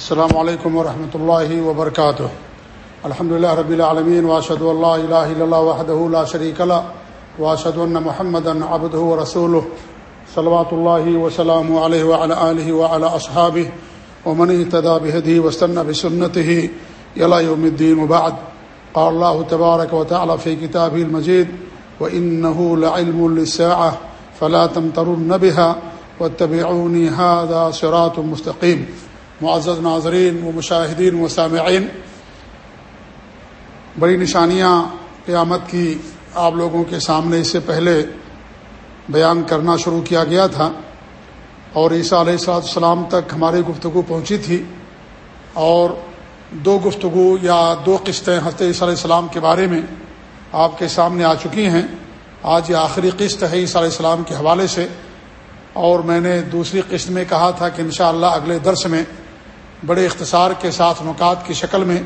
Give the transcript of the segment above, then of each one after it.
السلام علیکم ورحمۃ اللہ وبرکاتہ الحمد اللہ رب العالمین واشد اللہ الہ الا وحدہ لا شریک اللہ واشد ان محمد عبد و رسول صلوات اللہ وسلم علیہ وعلى آلہ وعلى اصحابہ ومن اهتدى بهديه واستنى بسنته الى يوم الدين وبعد. قال الله تبارك وتعالى في كتابه المجيد وانه لعلم للساعه فلا تمترن بها، واتبعوني، هذا صراط مستقيم. معزز ناظرین و مشاہدین و سامعین، بڑی نشانیاں قیامت کی آپ لوگوں کے سامنے اس سے پہلے بیان کرنا شروع کیا گیا تھا اور عیسیٰ علیہ السلاۃ السلام تک ہماری گفتگو پہنچی تھی اور دو گفتگو یا دو قسطیں حضرت عیسیٰ علیہ السلام کے بارے میں آپ کے سامنے آ چکی ہیں۔ آج یہ آخری قسط ہے عیسیٰ علیہ السلام کے حوالے سے اور میں نے دوسری قسط میں کہا تھا کہ انشاءاللہ اگلے درس میں بڑے اختصار کے ساتھ نکات کی شکل میں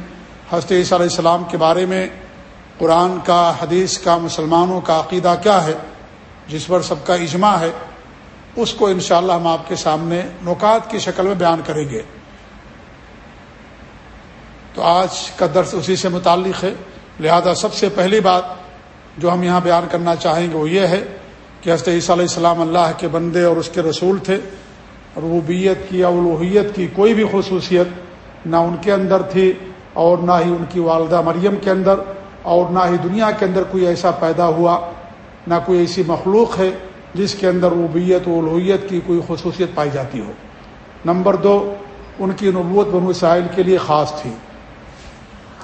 حضرت عیسیٰ علیہ السلام کے بارے میں قرآن کا، حدیث کا، مسلمانوں کا عقیدہ کیا ہے، جس پر سب کا اجماع ہے، اس کو انشاءاللہ ہم آپ کے سامنے نکات کی شکل میں بیان کریں گے۔ تو آج کا درس اسی سے متعلق ہے۔ لہذا سب سے پہلی بات جو ہم یہاں بیان کرنا چاہیں گے وہ یہ ہے کہ حضرت عیسیٰ علیہ السلام اللہ کے بندے اور اس کے رسول تھے۔ ربوبیت کی اولوحیت کی کوئی بھی خصوصیت نہ ان کے اندر تھی اور نہ ہی ان کی والدہ مریم کے اندر اور نہ ہی دنیا کے اندر کوئی ایسا پیدا ہوا، نہ کوئی ایسی مخلوق ہے جس کے اندر ربوبیت و الوحیت کی کوئی خصوصیت پائی جاتی ہو۔ نمبر دو، ان کی نبوت بنو اسرائیل کے لیے خاص تھی۔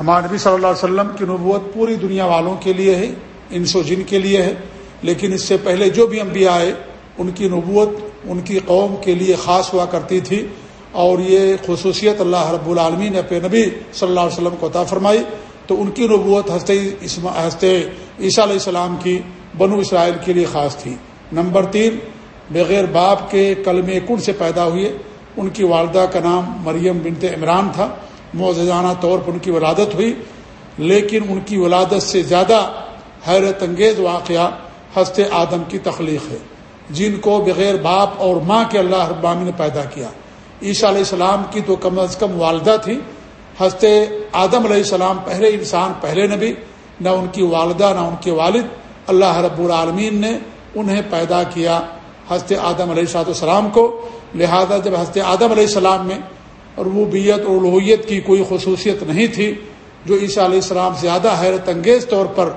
ہمارے نبی صلی اللہ علیہ وسلم کی نبوت پوری دنیا والوں کے لیے ہے انس و جن کے لیے ہے، لیکن اس سے پہلے جو بھی انبیاء آئے، ان کی نبوت ان کی قوم کے لیے خاص ہوا کرتی تھی اور یہ خصوصیت اللہ رب العالمین نے اپنے نبی صلی اللہ علیہ وسلم کو عطا فرمائی تو ان کی نبوت ہنستے ہنستے عیسیٰ علیہ السلام کی بنو اسرائیل کے لیے خاص تھی۔ نمبر تین، بغیر باپ کے کلم کن سے پیدا ہوئے؟ ان کی والدہ کا نام مریم بنت عمران تھا۔ معزانہ طور پر ان کی ولادت ہوئی، لیکن ان کی ولادت سے زیادہ حیرت انگیز واقعہ ہنستے آدم کی تخلیق ہے۔ جن کو بغیر باپ اور ماں کے اللہ ابامی نے پیدا کیا۔ عیسیٰ علیہ السلام کی تو کم از کم والدہ تھی۔ ہنستے آدم علیہ السلام پہلے انسان، پہلے نبی۔ نہ ان کی والدہ، نہ ان کے والد۔ اللہ رب العالمین نے انہیں پیدا کیا ہنستے آدم علیہ السلاۃ السلام کو۔ لہذا جب ہنستے آدم علیہ السلام میں ربوبیت اور لوہیت کی کوئی خصوصیت نہیں تھی، جو عیسیٰ علیہ السلام زیادہ حیرت انگیز طور پر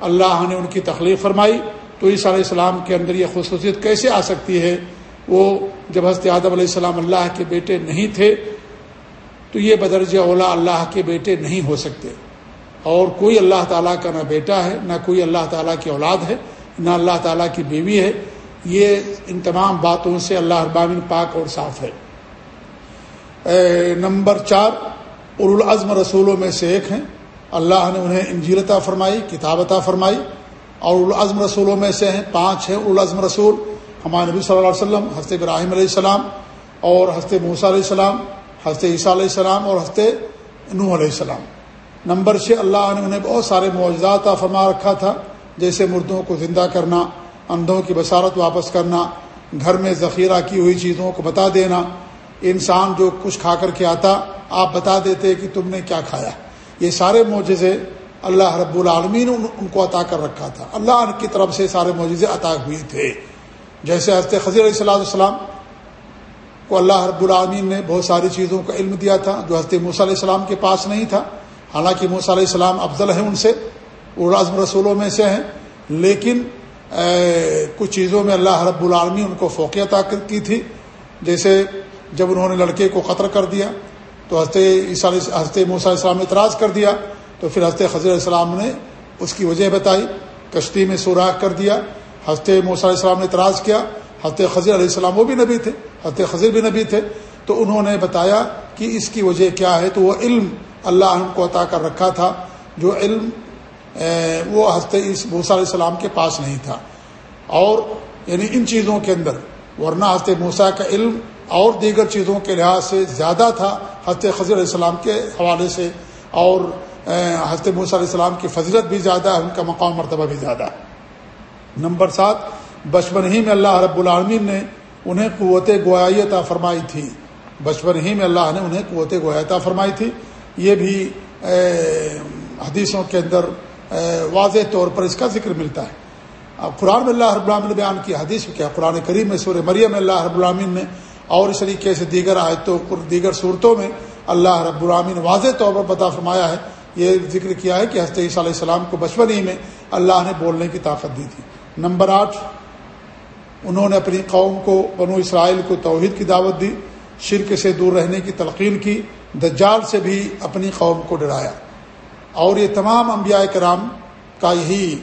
اللہ نے ان کی تخلیق فرمائی۔ تو عیسیٰ علیہ السلام کے اندر یہ خصوصیت کیسے آ سکتی ہے؟ وہ جب حضرت آدم علیہ السلام اللہ کے بیٹے نہیں تھے، تو یہ بدرج اولا اللہ کے بیٹے نہیں ہو سکتے۔ اور کوئی اللہ تعالیٰ کا نہ بیٹا ہے، نہ کوئی اللہ تعالیٰ کی اولاد ہے، نہ اللہ تعالیٰ کی بیوی ہے۔ یہ ان تمام باتوں سے اللہ ابامن پاک اور صاف ہے۔ نمبر چار ارالعزم رسولوں میں سے ایک ہیں۔ اللہ نے انہیں انجیلتا فرمائی کتابتا فرمائی۔ اور العزم رسولوں میں سے ہیں، پانچ ہیں العزم رسول۔ ہمارے نبی صلی اللہ علیہ وسلم، حضرت ابراہیم علیہ السلام اور حضرت موسیٰ علیہ السلام، حضرت عیسیٰ علیہ السلام اور حضرت نوح علیہ السلام۔ نمبر چھ، اللہ نے انہیں بہت سارے معجزات فرما رکھا تھا، جیسے مردوں کو زندہ کرنا، اندھوں کی بصارت واپس کرنا، گھر میں ذخیرہ کی ہوئی چیزوں کو بتا دینا۔ انسان جو کچھ کھا کر کے آتا، آپ بتا دیتے کہ تم نے کیا کھایا۔ یہ سارے معجزے اللہ رب العالمین نے ان کو عطا کر رکھا تھا۔ اللہ کی طرف سے سارے معجزے عطا ہوئے تھے۔ جیسے حضرت خضیر علیہ صلاح السلام کو اللہ رب العالمین نے بہت ساری چیزوں کا علم دیا تھا جو حضرت موسیٰ علیہ السلام کے پاس نہیں تھا۔ حالانکہ موسیٰ علیہ السلام افضل ہیں ان سے، وہ رزم رسولوں میں سے ہیں۔ لیکن کچھ چیزوں میں اللہ رب العالمین ان کو فوقیت کی تھی۔ جیسے جب انہوں نے لڑکے کو قطر کر دیا تو حضرت عیسیٰ حضرت موسیٰ علیہ السلام نے اعتراض کر دیا تو پھر حضرت خضر علیہ السلام نے اس کی وجہ بتائی، کشتی میں سوراخ کر دیا، حضرت موسیٰ علیہ السلام نے اعتراض کیا، حضرت خضر علیہ السلام وہ بھی نبی تھے، حضرت خضر بھی نبی تھے، تو انہوں نے بتایا کہ اس کی وجہ کیا ہے، تو وہ علم اللہ عنہ کو عطا کر رکھا تھا، جو علم وہ حضرت موسیٰ علیہ السلام کے پاس نہیں تھا۔ اور یعنی ان چیزوں کے اندر، ورنہ حضرت موسیٰ کا علم اور دیگر چیزوں کے لحاظ سے زیادہ تھا، حضرت خضر علیہ السلام کے حوالے سے، اور حضرت موسیٰ علیہ السلام کی فضلت بھی زیادہ ہے، ان کا مقام مرتبہ بھی زیادہ ہے۔ نمبر سات، بچپن ہی میں اللہ رب العالمین نے انہیں قوت گویت فرمائی تھی۔ بچپن ہی میں اللہ نے انہیں قوت گویتا فرمائی تھی۔ یہ بھی حدیثوں کے اندر واضح طور پر اس کا ذکر ملتا ہے۔ اب قرآن میں اللہ رب العالمین نے بیان کی حدیث کیا، قرآن کریم میں سور مریم اللہ رب العالمین نے اور اس طریقے سے دیگر آیتوں، دیگر صورتوں میں اللہ رب العالمین نے واضح طور پر بتا فرمایا ہے۔ یہ ذکر کیا ہے کہ حضرت عیسیٰ علیہ السلام کو بچپن ہی میں اللہ نے بولنے کی طاقت دی تھی۔ نمبر آٹھ، انہوں نے اپنی قوم کو، بنو اسرائیل کو توحید کی دعوت دی، شرک سے دور رہنے کی تلقین کی، دجال سے بھی اپنی قوم کو ڈرایا۔ اور یہ تمام انبیاء کرام کا یہی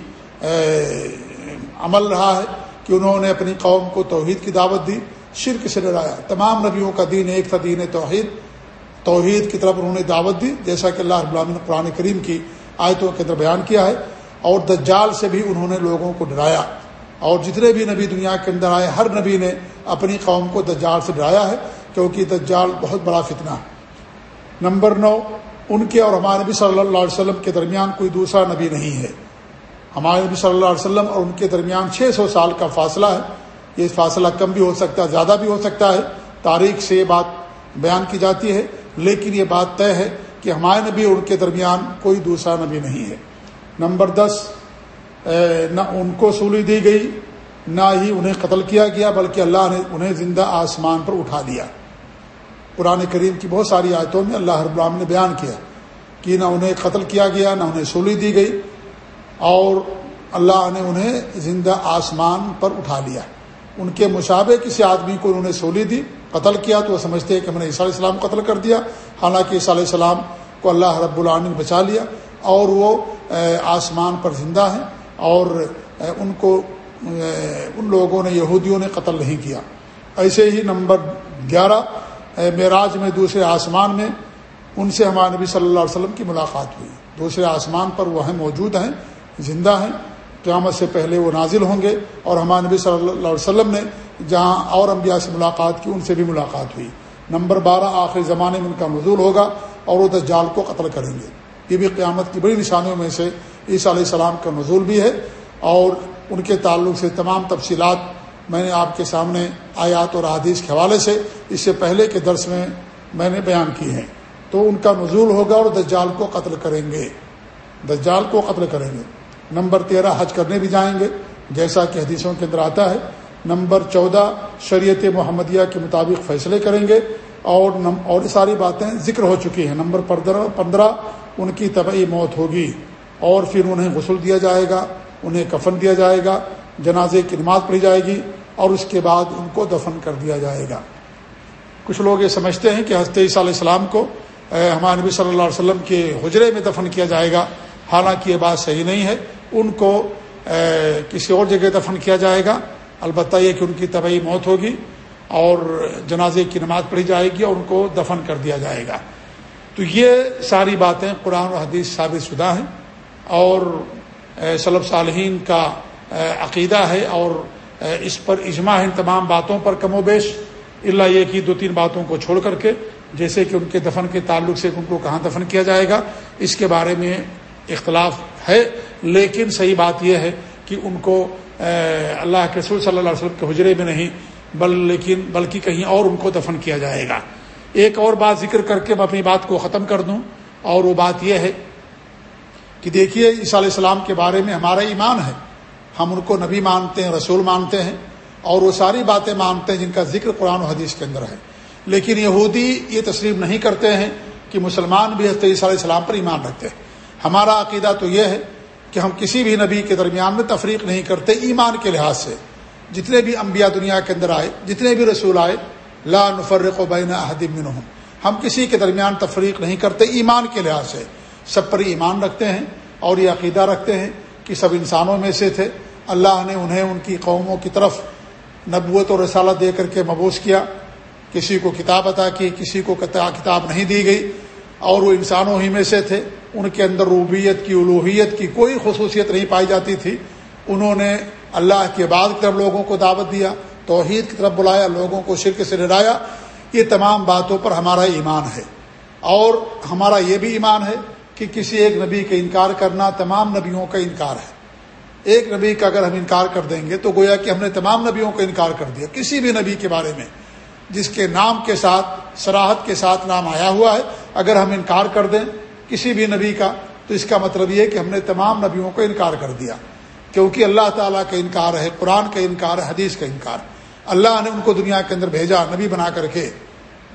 عمل رہا ہے کہ انہوں نے اپنی قوم کو توحید کی دعوت دی، شرک سے ڈرایا۔ تمام نبیوں کا دین ایک تھا، دین توحید۔ توحید کی طرف انہوں نے دعوت دی، جیسا کہ اللہ رب نے قرآن کریم کی آیتوں کے اندر بیان کیا ہے، اور دجال سے بھی انہوں نے لوگوں کو ڈرایا۔ اور جتنے بھی نبی دنیا کے اندر آئے، ہر نبی نے اپنی قوم کو دجال سے ڈرایا ہے، کیونکہ دجال بہت بڑا فتنہ ہے۔ نمبر نو، ان کے اور ہمارے نبی صلی اللہ علیہ وسلم کے درمیان کوئی دوسرا نبی نہیں ہے۔ ہمارے نبی صلی اللہ علیہ وسلم اور ان کے درمیان چھ سو سال کا فاصلہ ہے۔ یہ فاصلہ کم بھی ہو سکتا ہے، زیادہ بھی ہو سکتا ہے۔ تاریخ سے یہ بات بیان کی جاتی ہے۔ لیکن یہ بات طے ہے کہ ہمارے نبی اور ان کے درمیان کوئی دوسرا نبی نہیں ہے۔ نمبر دس نہ ان کو سولی دی گئی، نہ ہی انہیں قتل کیا گیا، بلکہ اللہ نے انہیں زندہ آسمان پر اٹھا دیا قرآن کریم کی بہت ساری آیتوں میں اللہ رب العالمین نے بیان کیا کہ نہ انہیں قتل کیا گیا، نہ انہیں سولی دی گئی، اور اللہ نے انہیں زندہ آسمان پر اٹھا لیا۔ ان کے مشابے کسی آدمی کو انہوں نے سولی دی قتل کیا تو وہ سمجھتے ہیں کہ میں نے عیسیٰ علیہ السلام قتل کر دیا۔ حالانکہ عیسیٰ علیہ السلام کو اللہ رب العالمین نے بچا لیا اور وہ آسمان پر زندہ ہیں اور ان کو ان لوگوں نے، یہودیوں نے قتل نہیں کیا۔ ایسے ہی نمبر گیارہ معراج میں دوسرے آسمان میں ان سے ہمارے نبی صلی اللہ علیہ وسلم کی ملاقات ہوئی۔ دوسرے آسمان پر وہ ہیں، موجود ہیں، زندہ ہیں۔ قیامت سے پہلے وہ نازل ہوں گے اور ہمارے نبی صلی اللہ علیہ وسلم نے جہاں اور انبیاء سے ملاقات کی، ان سے بھی ملاقات ہوئی۔ نمبر بارہ، آخری زمانے میں ان کا نزول ہوگا اور وہ دجال کو قتل کریں گے۔ یہ بھی قیامت کی بڑی نشانیوں میں سے عیسیٰ علیہ السلام کا نزول بھی ہے اور ان کے تعلق سے تمام تفصیلات میں نے آپ کے سامنے آیات اور حدیث کے حوالے سے اس سے پہلے کے درس میں میں نے بیان کی ہیں۔ تو ان کا نزول ہوگا اور دجال کو قتل کریں گے۔ دجال کو قتل کریں گے۔ نمبر تیرہ، حج کرنے بھی جائیں گے۔ جیسا کہ حدیثوں کے اندر آتا ہے نمبر چودہ شریعت محمدیہ کے مطابق فیصلے کریں گے اور اور ساری باتیں ذکر ہو چکی ہیں۔ نمبر پندرہ پندرہ، ان کی طبعی موت ہوگی اور پھر انہیں غسل دیا جائے گا، انہیں کفن دیا جائے گا، جنازے کی نماز پڑھی جائے گی اور اس کے بعد ان کو دفن کر دیا جائے گا۔ کچھ لوگ یہ سمجھتے ہیں کہ حضرت عیسیٰ علیہ السلام کو ہمارے نبی صلی اللہ علیہ وسلم کے حجرے میں دفن کیا جائے گا۔ حالانکہ یہ بات صحیح نہیں ہے۔ ان کو کسی اور جگہ دفن کیا جائے گا۔ البتہ یہ کہ ان کی طبعی موت ہوگی اور جنازے کی نماز پڑھی جائے گی اور ان کو دفن کر دیا جائے گا۔ تو یہ ساری باتیں قرآن و حدیث ثابت شدہ ہیں اور صلب صالحین کا عقیدہ ہے اور اس پر اجماع ہے ان تمام باتوں پر کم و بیش۔ اللہ یہ کہ دو تین باتوں کو چھوڑ کر کے، جیسے کہ ان کے دفن کے تعلق سے ان کو کہاں دفن کیا جائے گا، اس کے بارے میں اختلاف ہے۔ لیکن صحیح بات یہ ہے کہ ان کو اللہ کے رسول صلی اللہ علیہ وسلم کے حجرے میں نہیں، بل لیکن، بلکہ کہیں اور ان کو دفن کیا جائے گا۔ ایک اور بات ذکر کر کے میں اپنی بات کو ختم کر دوں، اور وہ بات یہ ہے کہ دیکھیے، عیسیٰ علیہ السلام کے بارے میں ہمارا ایمان ہے۔ ہم ان کو نبی مانتے ہیں، رسول مانتے ہیں، اور وہ ساری باتیں مانتے ہیں جن کا ذکر قرآن و حدیث کے اندر ہے۔ لیکن یہودی یہ تسلیم نہیں کرتے ہیں کہ مسلمان بھی حضرت عیسیٰ علیہ السلام پر ایمان رکھتے ہیں۔ ہمارا عقیدہ تو یہ ہے کہ ہم کسی بھی نبی کے درمیان میں تفریق نہیں کرتے ایمان کے لحاظ سے۔ جتنے بھی انبیاء دنیا کے اندر آئے، جتنے بھی رسول آئے، لا نفرق و بین احدم منہم۔ ہم کسی کے درمیان تفریق نہیں کرتے ایمان کے لحاظ سے۔ سب پر ایمان رکھتے ہیں اور یہ عقیدہ رکھتے ہیں کہ سب انسانوں میں سے تھے۔ اللہ نے انہیں ان کی قوموں کی طرف نبوت و رسالہ دے کر کے مبوس کیا۔ کسی کو کتاب عطا کی، کسی کو کتاب نہیں دی گئی اور وہ انسانوں ہی میں سے تھے۔ ان کے اندر روبیت کی الوحیت کی کوئی خصوصیت نہیں پائی جاتی تھی۔ انہوں نے اللہ کے بعد کی طرف لوگوں کو دعوت دیا، توحید کی طرف بلایا، لوگوں کو شرک سے ڈرایا یہ تمام باتوں پر ہمارا ایمان ہے۔ اور ہمارا یہ بھی ایمان ہے کہ کسی ایک نبی کا انکار کرنا تمام نبیوں کا انکار ہے۔ ایک نبی کا اگر ہم انکار کر دیں گے تو گویا کہ ہم نے تمام نبیوں کا انکار کر دیا۔ کسی بھی نبی کے بارے میں، جس کے نام کے ساتھ سراحت کے ساتھ نام آیا ہوا ہے، اگر ہم انکار کر دیں کسی بھی نبی کا، تو اس کا مطلب یہ کہ ہم نے تمام نبیوں کو انکار کر دیا۔ کیونکہ اللہ تعالیٰ کا انکار ہے، قرآن کا انکار ہے، حدیث کا انکار۔ اللہ نے ان کو دنیا کے اندر بھیجا، نبی بنا کر کے۔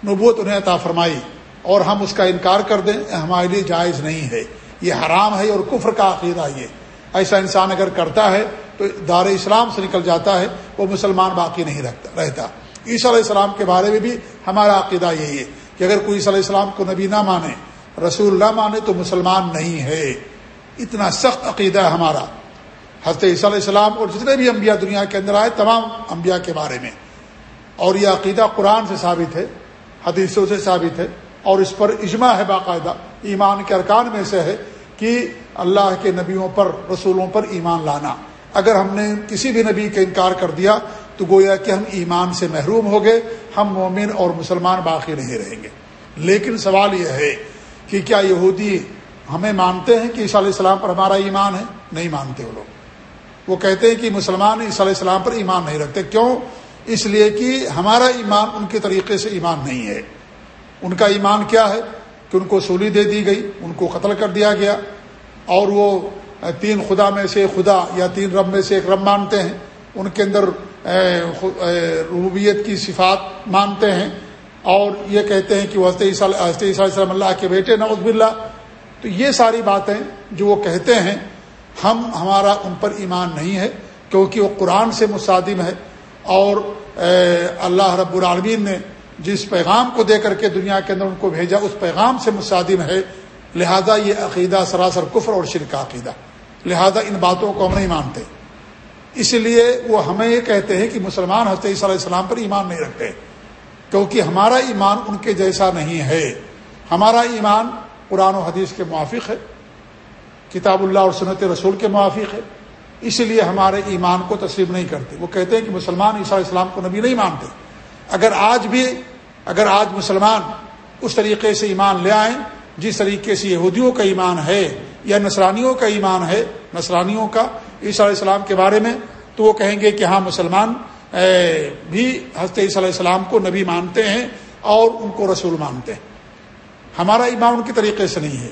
نبوت انہیں عطا فرمائی، اور ہم اس کا انکار کر دیں ہمارے لیے جائز نہیں ہے۔ یہ حرام ہے اور کفر کا عقیدہ یہ۔ ایسا انسان اگر کرتا ہے، تو دار اسلام سے نکل جاتا ہے، وہ مسلمان باقی نہیں رہتا رہتا۔ عیسی علیہ السلام کے بارے میں بھی ہمارا عقیدہ یہی ہے کہ اگر کوئی عیسی علیہ السلام کو نبی نہ مانے رسول نہ مانے تو مسلمان نہیں ہے۔ اتنا سخت عقیدہ ہے ہمارا۔ حضرت عیسیٰ علیہ السلام اور جتنے بھی انبیاء دنیا کے اندر آئے، تمام انبیاء کے بارے میں۔ اور یہ عقیدہ قرآن سے ثابت ہے، حدیثوں سے ثابت ہے۔ اور اس پر اجماع ہے باقاعدہ۔ ایمان کے ارکان میں سے ہے کہ اللہ کے نبیوں پر، رسولوں پر ایمان لانا۔ اگر ہم نے کسی بھی نبی کا انکار کر دیا، تو گویا کہ ہم ایمان سے محروم ہو گئے، ہم مومن اور مسلمان باقی نہیں رہیں گے۔ لیکن سوال یہ ہے کہ کیا یہودی ہمیں مانتے ہیں کہ عیسیٰ علیہ السلام پر ہمارا ایمان ہے؟ نہیں مانتے وہ لوگ۔ وہ کہتے ہیں کہ مسلمان عیسیٰ علیہ السلام پر ایمان نہیں رکھتے۔ کیوں؟ اس لیے کہ ہمارا ایمان ان کے طریقے سے ایمان نہیں ہے۔ ان کا ایمان کیا ہے؟ کہ ان کو سولی دے دی گئی، ان کو قتل کر دیا گیا۔ اور وہ تین خدا میں سے خدا یا تین رب میں سے ایک رب مانتے ہیں۔ ان کے اندر ربوبیت کی صفات مانتے ہیں۔ اور یہ کہتے ہیں کہ وہ عیسیٰ علیہ السلام اللہ کے بیٹے نوز باللہ۔ تو یہ ساری باتیں جو وہ کہتے ہیں، ہم، ہمارا ان پر ایمان نہیں ہے، کیونکہ وہ قرآن سے مصادم ہے۔ اور اللہ رب العالمین نے جس پیغام کو دے کر کے دنیا کے اندر ان کو بھیجا، اس پیغام سے مصادم ہے۔ لہذا یہ عقیدہ سراسر کفر اور شرک عقیدہ۔ لہذا ان باتوں کو ہم نہیں مانتے۔ اس لیے وہ ہمیں یہ کہتے ہیں کہ مسلمان حضرت عیسیٰ علیہ السلام پر ایمان نہیں رکھتے۔ کیونکہ ہمارا ایمان ان کے جیسا نہیں ہے۔ ہمارا ایمان قرآن و حدیث کے موافق ہے، کتاب اللہ اور سنت رسول کے موافق ہے۔ اس لیے ہمارے ایمان کو تسلیم نہیں کرتے۔ وہ کہتے ہیں کہ مسلمان عیسیٰ علیہ السلام کو نبی نہیں مانتے۔ اگر آج بھی، اگر آج مسلمان اس طریقے سے ایمان لے آئیں، جس طریقے سے یہودیوں کا ایمان ہے یا نصرانیوں کا ایمان ہے، نصرانیوں کا عیسیٰ علیہ السلام کے بارے میں، تو وہ کہیں گے کہ ہاں مسلمان بھی حضرت عیسیٰ علیہ السلام کو نبی مانتے ہیں اور ان کو رسول مانتے ہیں۔ ہمارا ایمان ان کے طریقے سے نہیں ہے۔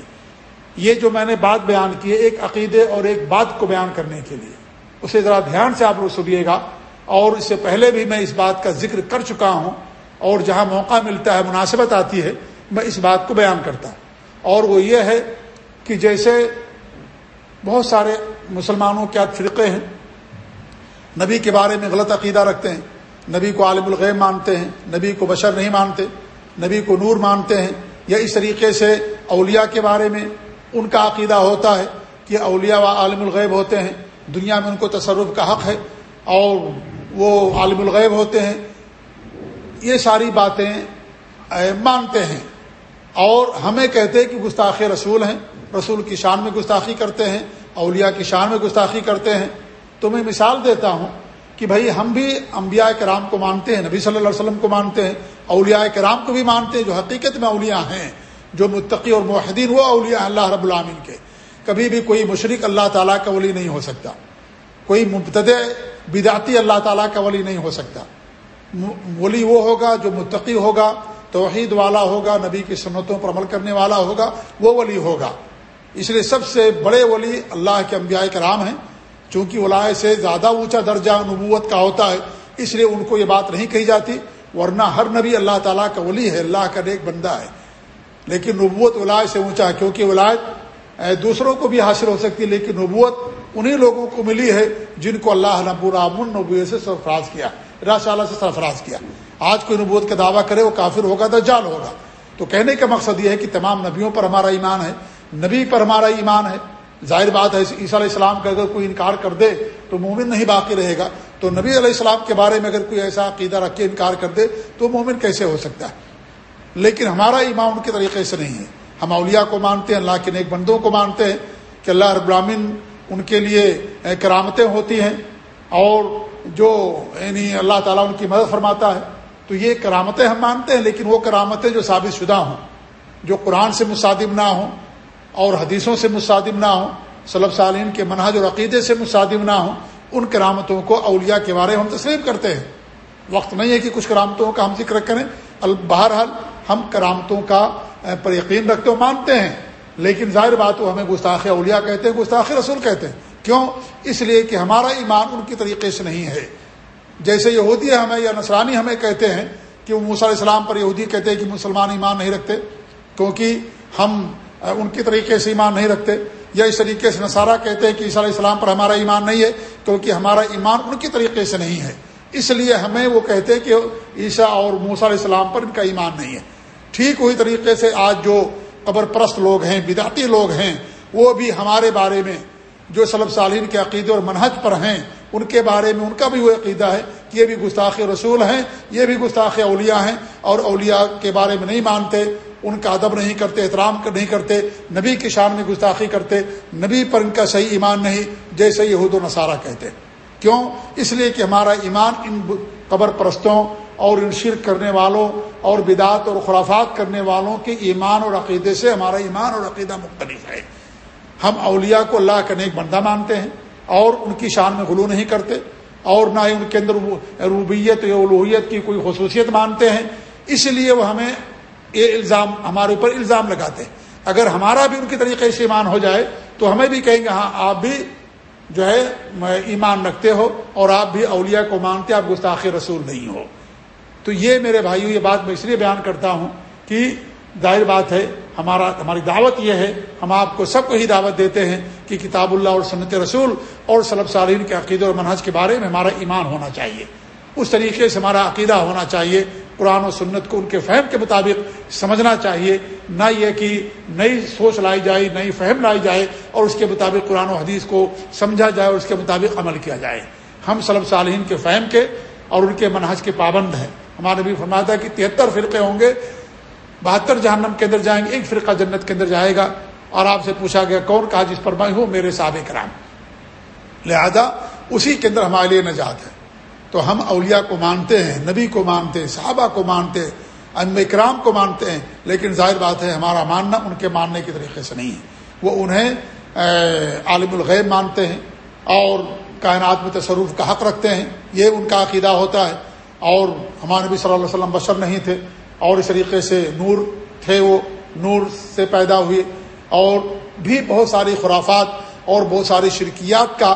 یہ جو میں نے بات بیان کی ہے، ایک عقیدے اور ایک بات کو بیان کرنے کے لیے، اسے ذرا دھیان سے آپ لوگ سنیے گا۔ اور اس سے پہلے بھی میں اس بات کا ذکر کر چکا ہوں۔ اور جہاں موقع ملتا ہے، مناسبت آتی ہے، میں اس بات کو بیان کرتا ہوں۔ اور وہ یہ ہے کہ جیسے بہت سارے مسلمانوں کے فرقے ہیں نبی کے بارے میں غلط عقیدہ رکھتے ہیں، نبی کو عالم الغیب مانتے ہیں، نبی کو بشر نہیں مانتے، نبی کو نور مانتے ہیں۔ یا اس طریقے سے اولیاء کے بارے میں ان کا عقیدہ ہوتا ہے کہ اولیاء و عالم الغیب ہوتے ہیں۔ دنیا میں ان کو تصرف کا حق ہے اور وہ عالم الغیب ہوتے ہیں۔ یہ ساری باتیں مانتے ہیں۔ اور ہمیں کہتے ہیں کہ گستاخ رسول ہیں، رسول کی شان میں گستاخی کرتے ہیں، اولیاء کی شان میں گستاخی کرتے ہیں۔ تو میں مثال دیتا ہوں کہ بھائی ہم بھی انبیاء کرام کو مانتے ہیں، نبی صلی اللہ علیہ وسلم کو مانتے ہیں، اولیاء کرام کو بھی مانتے ہیں، جو حقیقت میں اولیاء ہیں، جو متقی اور معاہدین وہ اولیاء اللہ رب العامن کے۔ کبھی بھی کوئی مشرق اللہ تعالیٰ کا ولی نہیں ہو سکتا۔ کوئی مبتد بدعتی اللہ تعالیٰ کا ولی نہیں ہو سکتا۔ ولی وہ ہوگا جو متقی ہوگا، توحید والا ہوگا، نبی کی سنتوں پر عمل کرنے والا ہوگا، وہ ولی ہوگا۔ اس لیے سب سے بڑے ولی اللہ کے انبیاء کرام ہیں۔ چونکہ ولائے سے زیادہ اونچا درجہ نبوت کا ہوتا ہے، اس لیے ان کو یہ بات نہیں کہی جاتی، ورنہ ہر نبی اللہ تعالیٰ کا ولی ہے، اللہ کا ایک بندہ ہے۔ لیکن نبوت ولائے سے اونچا ہے کیونکہ ولایت دوسروں کو بھی حاصل ہو سکتی ہے لیکن نبوت انہی لوگوں کو ملی ہے جن کو اللہ نبو العامن نبوت سے سرفراز کیا راش اللہ سے سرفراز کیا۔ آج کوئی نبوت کا دعویٰ کرے، وہ کافر ہوگا تو جال ہوگا۔ تو کہنے کا مقصد یہ ہے کہ تمام نبیوں پر ہمارا ایمان ہے، نبی پر ہمارا ایمان ہے ظاہر بات ہے، عیسیٰ علیہ السلام کا اگر کوئی انکار کر دے تو مومن نہیں باقی رہے گا۔ تو نبی علیہ السلام کے بارے میں اگر کوئی ایسا عقیدہ رکھ کے انکار کر دے تو مومن کیسے ہو سکتا ہے؟ لیکن ہمارا ایمان ان کے طریقے سے نہیں ہے۔ ہم اولیاء کو مانتے ہیں، اللہ کے نیک بندوں کو مانتے ہیں کہ اللہ رب العالمین ان کے لیے کرامتیں ہوتی ہیں اور جو یعنی اللہ تعالیٰ ان کی مدد فرماتا ہے۔ تو یہ کرامتیں ہم مانتے ہیں، لیکن وہ کرامتیں جو ثابت شدہ ہوں، جو قرآن سے مصادم نہ ہوں اور حدیثوں سے مصادم نہ ہوں صلب صالین کے منہج اور عقیدے سے مصادم نہ ہوں، ان کرامتوں کو اولیاء کے بارے میں ہم تسلیم کرتے ہیں۔ وقت نہیں ہے کہ کچھ کرامتوں کا ہم ذکر کریں۔ بہرحال ہم کرامتوں کا پر یقین رکھتے ہو مانتے ہیں۔ لیکن ظاہر بات وہ ہمیں گستاخ اولیاء کہتے ہیں، گستاخ رسول کہتے ہیں۔ کیوں؟ اس لیے کہ ہمارا ایمان ان کی طریقے سے نہیں ہے۔ جیسے یہودی ہمیں یا نصرانی ہمیں کہتے ہیں کہ وہ موسیٰ علیہ السلام پر یہودی کہتے ہیں کہ مسلمان ایمان نہیں رکھتے، کیونکہ ہم ان کی طریقے سے ایمان نہیں رکھتے یا اس طریقے سے نصارہ کہتے ہیں کہ عیسیٰ علیہ السلام پر ہمارا ایمان نہیں ہے کیونکہ ہمارا ایمان ان کی طریقے سے نہیں ہے۔ اس لیے ہمیں وہ کہتے ہیں کہ عیسیٰ اور موسیٰ علیہ السلام پر ان کا ایمان نہیں ہے۔ ٹھیک وہی طریقے سے آج جو قبر پرست لوگ ہیں، بدعتی لوگ ہیں، وہ بھی ہمارے بارے میں جو سلب صالحین کے عقیدے اور منہج پر ہیں، ان کے بارے میں ان کا بھی وہ عقیدہ ہے کہ یہ بھی گستاخ رسول ہیں، یہ بھی گستاخ اولیاء ہیں اور اولیاء کے بارے میں نہیں مانتے۔ ان کا ادب نہیں کرتے، احترام نہیں کرتے، نبی کی شان میں گستاخی کرتے، نبی پر ان کا صحیح ایمان نہیں، جیسے یہود و نصارہ کہتے۔ کیوں؟ اس لیے کہ ہمارا ایمان ان قبر پرستوں اور ان شرک کرنے والوں اور بدعت اور خرافات کرنے والوں کے ایمان اور عقیدے سے ہمارا ایمان اور عقیدہ مختلف ہے۔ ہم اولیاء کو اللہ کا نیک بندہ مانتے ہیں اور ان کی شان میں غلو نہیں کرتے اور نہ ہی ان کے اندر روبیت یا الوحیت کی کوئی خصوصیت مانتے ہیں۔ اس لیے وہ ہمیں یہ الزام ہمارے اوپر الزام لگاتے ہیں۔ اگر ہمارا بھی ان کی طریقے سے ایمان ہو جائے تو ہمیں بھی کہیں گے ہاں آپ بھی جو ہے ایمان رکھتے ہو اور آپ بھی اولیاء کو مانتے آپ گستاخ رسول نہیں ہو۔ تو یہ میرے بھائیوں یہ بات میں اس لیے بیان کرتا ہوں کہ ظاہر بات ہے، ہمارا، ہماری دعوت یہ ہے، ہم آپ کو سب کو ہی دعوت دیتے ہیں کہ کتاب اللہ اور سنت رسول اور صلب صارین کے عقیدے اور منحص کے بارے میں ہمارا ایمان ہونا چاہیے۔ اس طریقے سے ہمارا عقیدہ ہونا چاہیے۔ قرآن و سنت کو ان کے فہم کے مطابق سمجھنا چاہیے، نہ یہ کہ نئی سوچ لائی جائے، نئی فہم لائی جائے اور اس کے مطابق قرآن و حدیث کو سمجھا جائے اور اس کے مطابق عمل کیا جائے۔ ہم صلب صالحین کے فہم کے اور ان کے منحص کے پابند ہیں۔ ہمارے بھی فرماتا ہے کہ تہتر فرقے ہوں گے، بہتر جہنم کے اندر جائیں گے، ایک فرقہ جنت کے اندر جائے گا۔ اور آپ سے پوچھا گیا، کون کہا جس پر میں ہوں؟ میرے صحابہ کرام۔ لہذا اسی کے اندر ہمارے لیے نجات ہے۔ تو ہم اولیاء کو مانتے ہیں، نبی کو مانتے ہیں، صحابہ کو مانتے ہیں ام اکرام کو مانتے ہیں، لیکن ظاہر بات ہے ہمارا ماننا ان کے ماننے کے طریقے سے نہیں ہے۔ وہ انہیں عالم الغیب مانتے ہیں اور کائنات میں تصرف کا حق رکھتے ہیں۔ یہ ان کا عقیدہ ہوتا ہے۔ اور ہمارے نبی صلی اللہ علیہ وسلم بشر نہیں تھے۔ اور اس طریقے سے نور تھے وہ، نور سے پیدا ہوئے۔ اور بھی بہت ساری خرافات اور بہت ساری شرکیات کا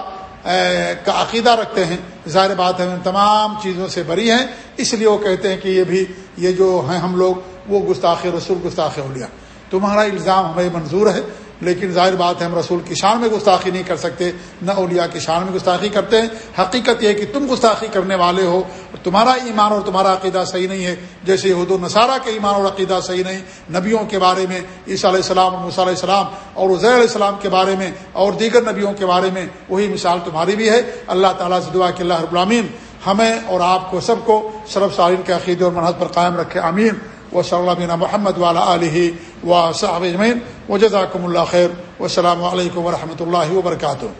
کا عقیدہ رکھتے ہیں۔ ظاہر بات ہے، ان تمام چیزوں سے بری ہیں۔ اس لیے وہ کہتے ہیں کہ یہ بھی، یہ جو ہیں ہم لوگ، وہ گستاخ رسول، گستاخ اولیاء۔ تمہارا الزام ہمیں منظور ہے۔ لیکن ظاہر بات ہے ہم رسول کی شان میں گستاخی نہیں کر سکتے، نہ اولیاء کی شان میں گستاخی کرتے ہیں۔ حقیقت یہ کہ تم گستاخی کرنے والے ہو تمہارا ایمان اور تمہارا عقیدہ صحیح نہیں ہے۔ جیسے یہود و نصارہ کے ایمان اور عقیدہ صحیح نہیں، نبیوں کے بارے میں، عیسیٰ علیہ السلام اور علیہ السلام اور عزیر علیہ السلام کے بارے میں اور دیگر نبیوں کے بارے میں، وہی مثال تمہاری بھی ہے۔ اللہ تعالیٰ سے دعا کہ اللہ رب ہمیں اور آپ کو، سب کو صرف سارین کے عقیدے اور منحص پر قائم رکھے۔ امین و صلی اللہ محمد والا علیہ و صاحب اجمین و جزاکم اللہ خیر وسلام علیکم و رحمۃ اللہ وبرکاتہ